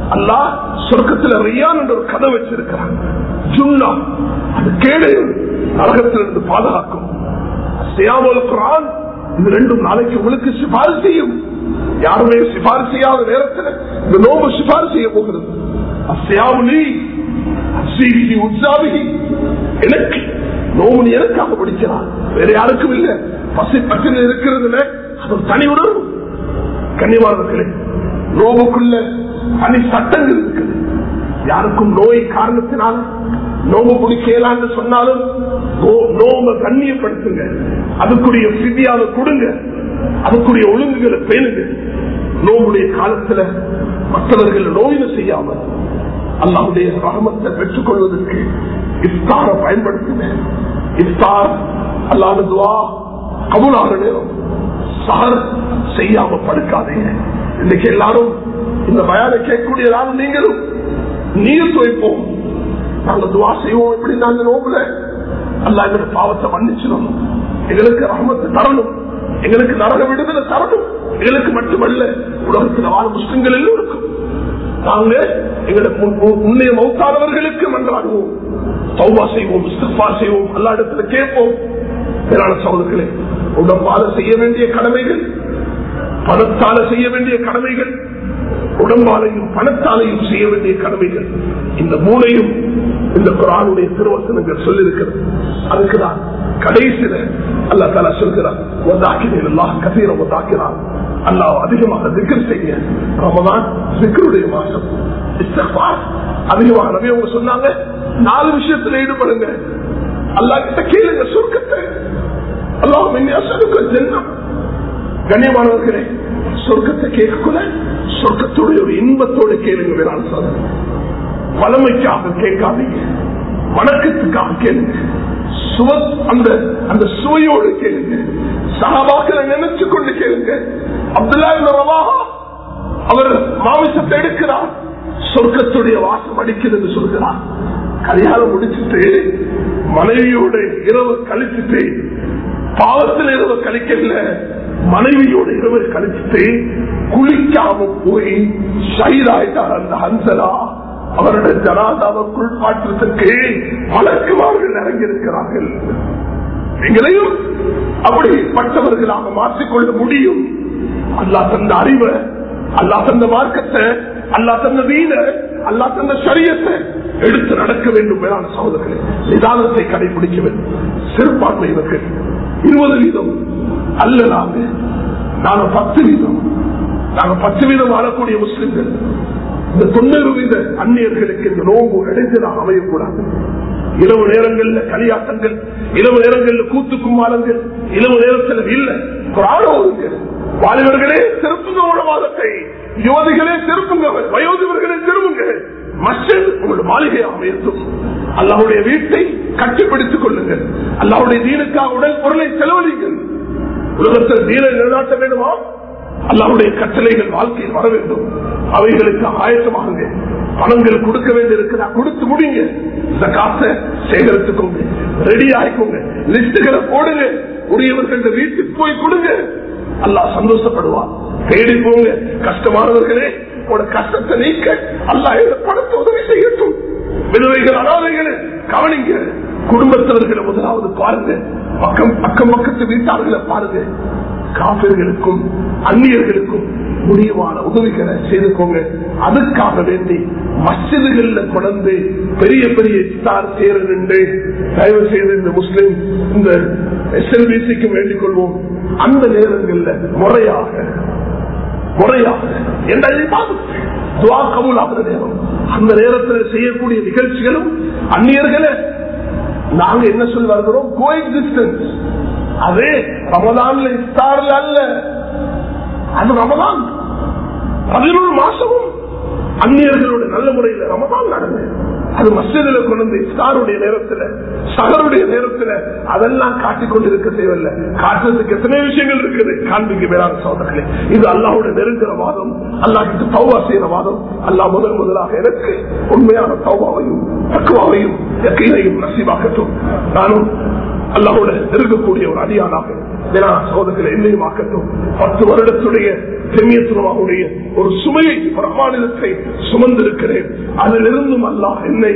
அல்லா சொர்க்கத்தில் ரியான் என்ற ஒரு கதை வச்சிருக்கிறாங்க ஜுன்னா. அது கேடையும் நரகத்திலிருந்து பாதுகாக்கும். குரான் இது ரெண்டும் நாளைக்கு உங்களுக்கு சிபால் செய்யும். யாருமே சிபாரிசு செய்யாத நேரத்தில் இந்த நோம்பு சிபாரிசு செய்ய போகிறது. அசையாவுலி அசீகி உற்சாகி எனக்கு நோம்பு நீ எனக்காக படிக்கிறான் வேற யாருக்கும் இல்லை. பசி பட்டின இருக்கிறதுல அது ஒரு தனி உணர்வு. கன்னிவாரர்களே நோவுக்குள்ள தனி சட்டங்கள் இருக்குது. யாருக்கும் நோய் காரணத்தினால் நோம்பு பிடிக்கலான்னு சொன்னாலும் நோம்ப கண்ணியப்படுத்துங்க. அதுக்குரிய சிதியாவை கொடுங்க. அதுக்குரிய ஒழுங்குகளை பேணுங்க. நோம்புடைய காலத்துல மற்றவர்கள் நோயின செய்யாம அல்லாவுடைய ரகமத்தை பெற்றுக் கொள்வதற்கு இஃப்தார பயன்படுத்துங்க. இஃப்தார் அல்லாத கபுலாக நேரம். செய்யாம படுக்காதீங்க. இன்னைக்கு எல்லாரும் இந்த பயானை கேட்கக்கூடிய எல்லாரும் நீங்களும் நீர் துவைப்போம். நாங்க துவா செய்வோம். எப்படி? நாங்க நோம்புல அல்ல எங்களோட பாவத்தை மன்னிச்சிடும் எங்களுக்கு ரகமத்தை தரணும். எங்களுக்கு நரக விடுதலை தரணும். எங்களுக்கு மட்டுமல்ல உலகத்தில் வாழ முஸ்லிம்கள் எல்லோருக்கும். நாங்க எங்களை முன்னைய மௌத்தானவர்களுக்கு மன்றாடுவோம். சௌபா செய்வோம் இஸ்திஃபா செய்வோம் எல்லா இடத்துல கேட்போம். மேலான சகோதரர்களே உடம்பால செய்ய வேண்டிய கடமைகள் பணத்தால செய்ய வேண்டிய கடமைகள் உடம்பாலையும் பணத்தாலையும் செய்ய வேண்டிய கடமைகள் இந்த மூளையும் இந்த குரானுடைய திருவசனங்கள் சொல்லியிருக்கிறது. அதுக்குதான் கடைசியில அல்லா தாலா சொல்கிறார் கசீர ஒத்தாக்கிறார் அல்லாஹ் அதிகமாக திக்கர் செய்ய ரமதான் திக்கருடைய மாசம் அதிகமாக நபி அவங்க சொன்னாங்க நாலு விஷயத்துல ஈடுபடுங்க அல்லா கிட்ட கேளுங்க சுருக்கத்தை அல்லாஹ் ஜென்னம் கண்ணியமானவர்களே சொர்க்கத்தை கேட்கக்குள்ள சொர்க்கத்துடைய ஒரு இன்பத்தோடு கேளுங்க வேளாண் சாதனை வளமைக்காக கேட்காதீங்க வணக்கத்துக்காக கேளுங்க சுவ அந்த அந்த சுவையோடு கேளுங்க. சகாபாக்களை நினைச்சு கொண்டு கேளுங்க. அப்துல்லா ரவாஹா அவர் மாமிசத்தை எடுக்கிறார். சொர்க்கத்துடைய வாசம் அடிக்கிறது சொல்கிறார். கல்யாணம் முடிச்சுட்டு மனைவியோட இரவு கழிச்சுட்டு பாவத்தில் இரவு கழிக்கல மனைவியோட இரவு கழிச்சுட்டு குளிக்காம போய் ஷைதாயிட்டார் அந்த ஹன்சலா. அவருடைய ஜனாதாவுக்குள் மாற்றத்துக்கு மலக்குவார்கள் இறங்கியிருக்கிறார்கள். எங்களையும் அப்படிப்பட்டவர்களாக மாற்றிக்கொள்ள முடியும். அல்லா தந்த அறிவை அல்லா தந்த மார்க்கத்தை அல்லா தந்த வீண அல்லா தந்த சரியத்தை எடுத்து நடக்க வேண்டும் மேலான சகோதரர்களே. நிதானத்தை கடைபிடிக்க வேண்டும். சிறுபான்மையினர்கள் இருபது வீதம் அல்ல நாங்க நாங்க பத்து வீதம். நாங்க பத்து வீதம் வாழக்கூடிய முஸ்லிம்கள். இந்த தொண்ணூறு வீத அந்நியர்களுக்கு இந்த நோம்பு இடைஞ்சலாக அமையக்கூடாது. இரவு நேரங்கள்ல களியாட்டங்கள் இரவு நேரங்கள்ல கூத்து கும்மாளங்கள் இரவு நேரத்தில் இல்லை வாலிபர்களே திருப்புங்க உணவாதத்தை யுவதிகளே திருப்புங்க வயோதிபர்களே திரும்புங்க மஸ்ஜித் உங்களோட மாளிகை அமையட்டும். அல்லாவுடைய வீட்டை கட்டிப்பிடித்துக் கொள்ளுங்கள். அல்லாவுடைய தீனுக்காக உடல் பொருளை செலவழிங்கள் உலகத்தில் தீனை நிலைநாட்ட வேண்டுமா? அல்லாவுடைய கட்டளைகள் வாழ்க்கையில் வர வேண்டும். அவைகளுக்கு ஆயத்தமாகுங்க. பணங்கள் கொடுக்க வேண்டியிருக்கிறா கொடுத்து முடிங்க. இந்த காசை சேகரித்துக்கோங்க. ரெடி ஆயிக்கோங்க. லிஸ்டுகளை போடுங்க. உரியவர்கள் வீட்டுக்கு போய் கொடுங்க. அல்லா சந்தோஷப்படுவார் தேடி போங்க. கஷ்டமானவர்களே உங்களோட கஷ்டத்தை நீக்க அல்லா பணத்தை உதவி செய்யட்டும். விதவைகள் அனாதைகளை கவனிங்க. குடும்பத்தவர்களை முதலாவது பாருங்க. பக்கம் அக்கம் பக்கத்து வீட்டார்களை பாருங்க. காப்பிர்களுக்கும் அந்நியர்களுக்கும் முடிவான உதவிகளை செய்துக்கோங்க. அதுக்காக வேண்டி மசிதுகள்ல கொண்டு பெரிய பெரிய ஸ்டார் சேர நின்று தயவு செய்து இந்த முஸ்லிம் இந்த எஸ்எல்பிசிக்கு வேண்டிக் கொள்வோம். அந்த நேரங்கள்ல முறையாக முறையாக என்றதை துவா கபூல் ஆகிற நேரம். அந்த நேரத்தில் செய்யக்கூடிய நிகழ்ச்சிகளும் அந்நியர்களை. நாங்க என்ன சொல்லி வருகிறோம்? கோ எக்ஸிஸ்டன்ஸ் அது ரமதான்ல இஸ்தார்ல அல்ல. அது ரமதான் பதினொரு மாசமும் அந்நியர்களோட நல்ல முறையில் ரமதான் நடந்தது. அது மசிதில கொண்டு இஸ்தாருடைய நேரத்துல சகருடைய நேரத்துல அதெல்லாம் காட்டிக் கொண்டிருக்க தேவையில்லை. காட்டுறதுக்கு எத்தனை விஷயங்கள் இருக்குது? காண்பிக்க வேளாண் சோதர்களே இது அல்லாவோட நெருங்குற வாதம். அல்லாஹுக்கு தௌவா செய்யற வாதம். அல்லாஹ் முதல் முதலாக எனக்கு உண்மையான தௌவாவையும் தக்குவாவையும் எக்கையினையும் நசீவாக்கட்டும் நானும் அல்லாவோட நெருங்கக்கூடிய ஒரு அடியானாக சோதனை என்னையும் ஆக்கட்டும். பத்து வருடத்துடைய செம்மியத்துவமாவுடைய ஒரு சுமையை பிரமாநிலத்தை சுமந்திருக்கிறேன். அதிலிருந்தும் அல்லாஹ் என்னை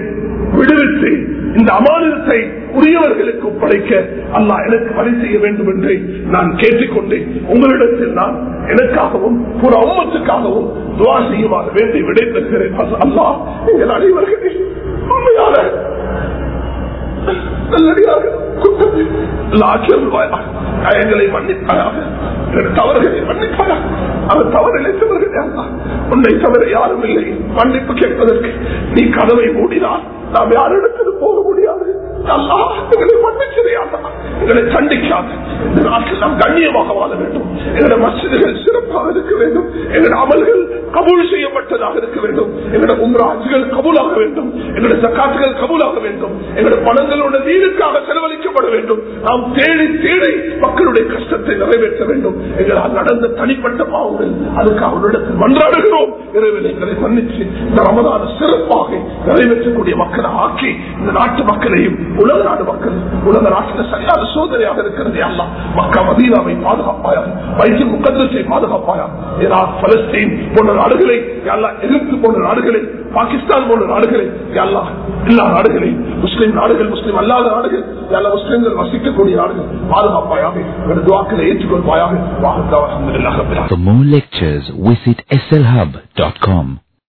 விடுவித்து இந்த அமானிதத்தை உரியவர்களுக்கு ஒப்படைக்க அல்லாஹ் எனக்கு வழி செய்ய வேண்டும் என்று நான் கேட்டுக்கொண்டேன். உங்களிடத்தில் நான் எனக்காகவும் ஒரு அம்மத்துக்காகவும் துவா செய்யுமாறு வேண்டி விடைபெறுகிறேன். அல்லா எங்கள் அனைவர்களே உண்மையான நல்லடியார்கள் எங்களை மன்னிப்பாயாக தவறுகளை மன்னிப்பாயாக அவர் தவறு இழைத்தவர்கள் உன்னை தவிர யாரும் இல்லை. மன்னிப்பு கேட்பதற்கு நீ கதவை மூடினால் நாம் யாரிடத்தில் போக முடியாது. எங்களை எங்களை கண்டிக்காது நாம் கண்ணியமாக வாழ வேண்டும். எங்களுடைய மசிதிகள் சிறப்பாக இருக்க வேண்டும். எங்களுடைய அமல்கள் கபூல் செய்யப்பட்டதாக இருக்க வேண்டும். எங்களுடைய உம்ராஜ்கள் கபூலாக வேண்டும். எங்களுடைய சக்காத்துகள் கபூலாக வேண்டும். எங்களுடைய பணங்களோட நீருக்காக செலவழிக்கப்பட வேண்டும். நாம் தேடி தேடி மக்களுடைய கஷ்டத்தை நிறைவேற்ற வேண்டும். எங்களால் நடந்த தனிப்பட்ட பாவங்கள் அதுக்கு அவரிடத்தில் மன்றாடுகிறோம். இறைவன் எங்களை மன்னிச்சு இந்த ரமதான சிறப்பாக நிறைவேற்றக்கூடிய மக்களை ஆக்கி இந்த நாட்டு மக்களையும் உலக நாடு மக்கள் உலக நாட்டில் சரியான சோதனையாக இருக்கிறது. அல்ல மக்கா மதீனாவை பாதுகாப்பாயா? வைத்திய முக்கந்தத்தை பாதுகாப்பாயா? ஈராக் பலஸ்தீன் போன்ற நாடுகளை எல்லாம் எதிர்த்து போன்ற நாடுகளை பாகிஸ்தான் போன்ற நாடுகளை எல்லாம் எல்லா நாடுகளையும் முஸ்லீம் நாடுகள் முஸ்லீம் அல்லாத நாடுகள் எல்லா முஸ்லீம்கள் வசிக்கக்கூடிய நாடுகள் பாதுகாப்பாயாக துவாக்களை ஏற்றுக்கொள்வாயாக. For more lectures, visit slhub.com.